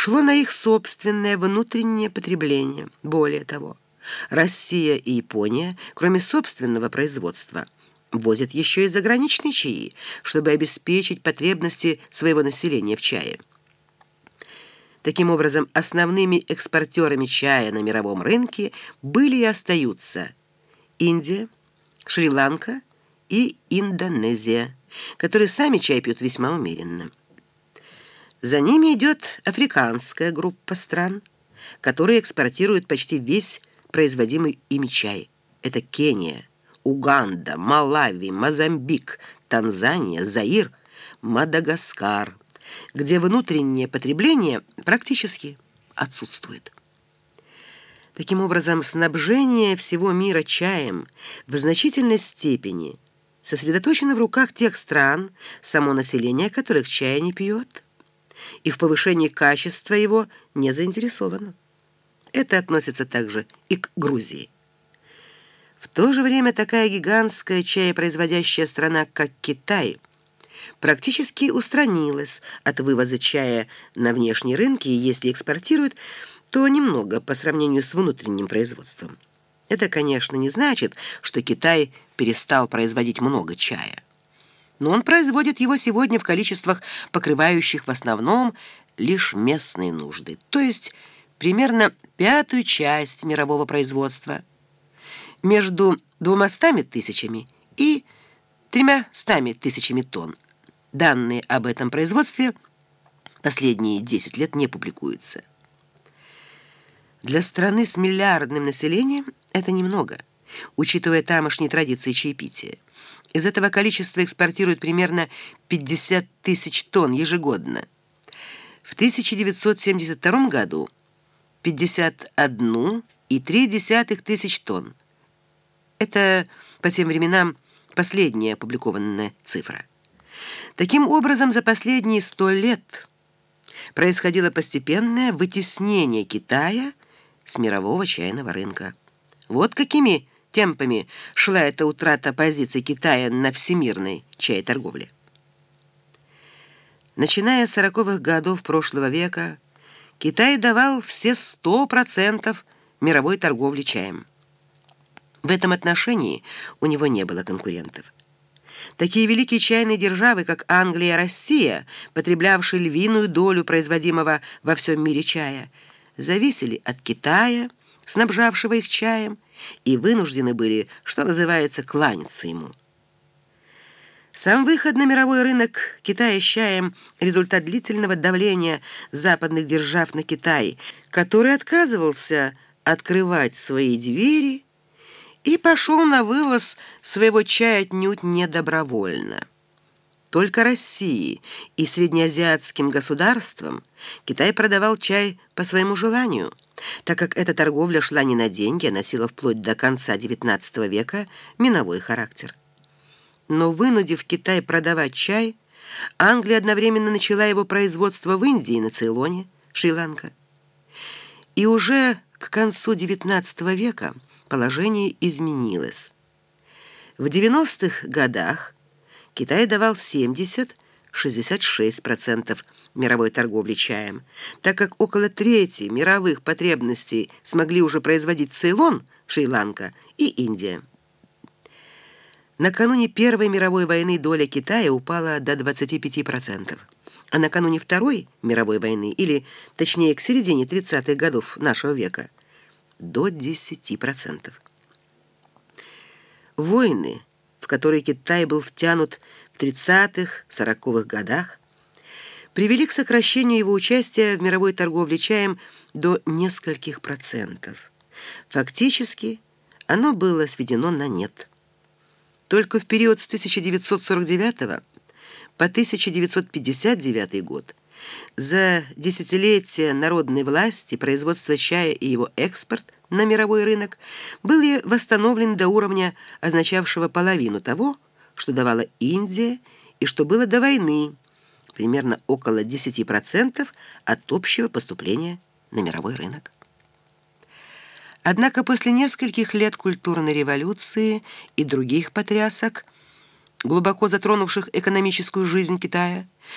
шло на их собственное внутреннее потребление. Более того, Россия и Япония, кроме собственного производства, возят еще и заграничные чаи, чтобы обеспечить потребности своего населения в чае. Таким образом, основными экспортерами чая на мировом рынке были и остаются Индия, Шри-Ланка и Индонезия, которые сами чай пьют весьма умеренно. За ними идет африканская группа стран, которые экспортируют почти весь производимый ими чай. Это Кения, Уганда, Малави, Мозамбик, Танзания, Заир, Мадагаскар, где внутреннее потребление практически отсутствует. Таким образом, снабжение всего мира чаем в значительной степени сосредоточено в руках тех стран, само население которых чая не пьет, и в повышении качества его не заинтересовано. Это относится также и к Грузии. В то же время такая гигантская чаепроизводящая страна, как Китай, практически устранилась от вывоза чая на внешние рынки, и если экспортирует, то немного по сравнению с внутренним производством. Это, конечно, не значит, что Китай перестал производить много чая. Но он производит его сегодня в количествах, покрывающих в основном лишь местные нужды, то есть примерно пятую часть мирового производства, между двумястами тысячами и тремястами тысячами тонн. Данные об этом производстве последние 10 лет не публикуются. Для страны с миллиардным населением это немного, учитывая тамошние традиции чаепития. Из этого количества экспортируют примерно 50 тысяч тонн ежегодно. В 1972 году 51,3 тысяч тонн. Это по тем временам последняя опубликованная цифра. Таким образом, за последние сто лет происходило постепенное вытеснение Китая с мирового чайного рынка. Вот какими темпами шла эта утрата позиций Китая на всемирной чай-торговле. Начиная с 40-х годов прошлого века, Китай давал все 100% мировой торговли чаем. В этом отношении у него не было конкурентов. Такие великие чайные державы, как Англия и Россия, потреблявшие львиную долю производимого во всем мире чая, зависели от Китая, снабжавшего их чаем, и вынуждены были, что называется, кланяться ему. Сам выход на мировой рынок Китая с чаем – результат длительного давления западных держав на Китай, который отказывался открывать свои двери и пошел на вывоз своего чая отнюдь не добровольно. Только России и среднеазиатским государствам Китай продавал чай по своему желанию, так как эта торговля шла не на деньги, а носила вплоть до конца XIX века миновой характер. Но вынудив Китай продавать чай, Англия одновременно начала его производство в Индии, на Цейлоне, Шри-Ланка. И уже к концу XIX века положение изменилось. В 90-х годах Китай давал 70-66% мировой торговли чаем, так как около трети мировых потребностей смогли уже производить Цейлон, Шри-Ланка и Индия. Накануне Первой мировой войны доля Китая упала до 25%, а накануне Второй мировой войны, или точнее к середине 30-х годов нашего века, до 10%. Войны, которые Китай был втянут в 30-х, 40-х годах, привели к сокращению его участия в мировой торговле чаем до нескольких процентов. Фактически оно было сведено на нет. Только в период с 1949 по 1959 год за десятилетия народной власти производство чая и его экспорт на мировой рынок были восстановлены до уровня, означавшего половину того, что давала Индия и что было до войны, примерно около 10% от общего поступления на мировой рынок. Однако после нескольких лет культурной революции и других потрясок, глубоко затронувших экономическую жизнь Китая,